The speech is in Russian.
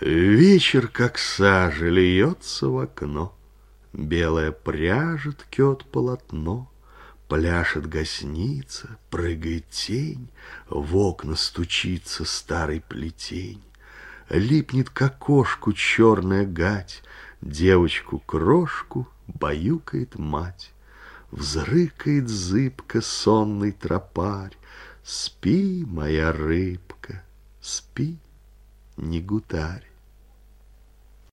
Вечер, как сажа, льется в окно, Белая пряжа ткет полотно, Пляшет гостиница, прыгает тень, В окна стучится старый плетень. Липнет к окошку черная гать, Девочку-крошку баюкает мать. Взрыкает зыбко сонный тропарь, Спи, моя рыбка, спи, не гутарь.